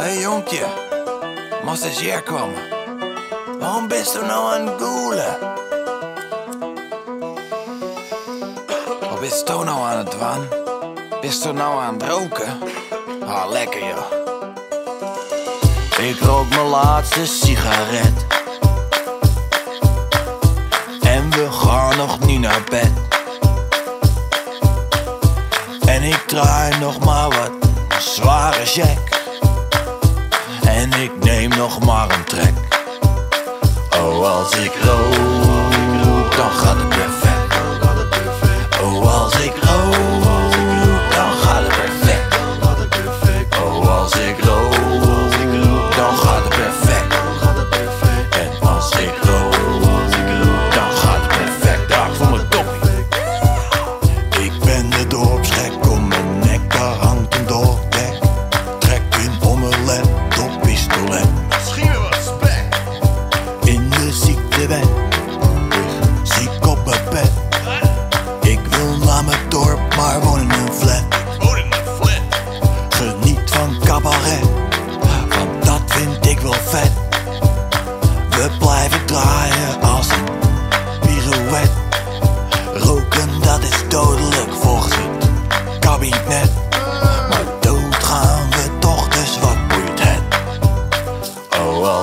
Hé hey, jonkje, massageer kwam. Waarom bist du nou aan het goelen? Wat bist du nou aan het doen? Bist du nou aan het roken? Ah, lekker joh. Ik rook mijn laatste sigaret. En we gaan nog niet naar bed. En ik draai nog maar wat zware check. En ik neem nog maar een trek. Oh, als ik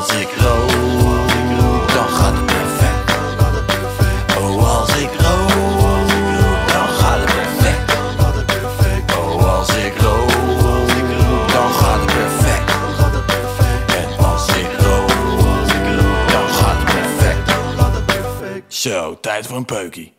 als ik rook, dan gaat het perfect. Oh, als ik rook, dan gaat het perfect. Oh, als ik rook, dan gaat het perfect. En als ik rook, dan gaat het perfect. Zo, tijd voor een peukie.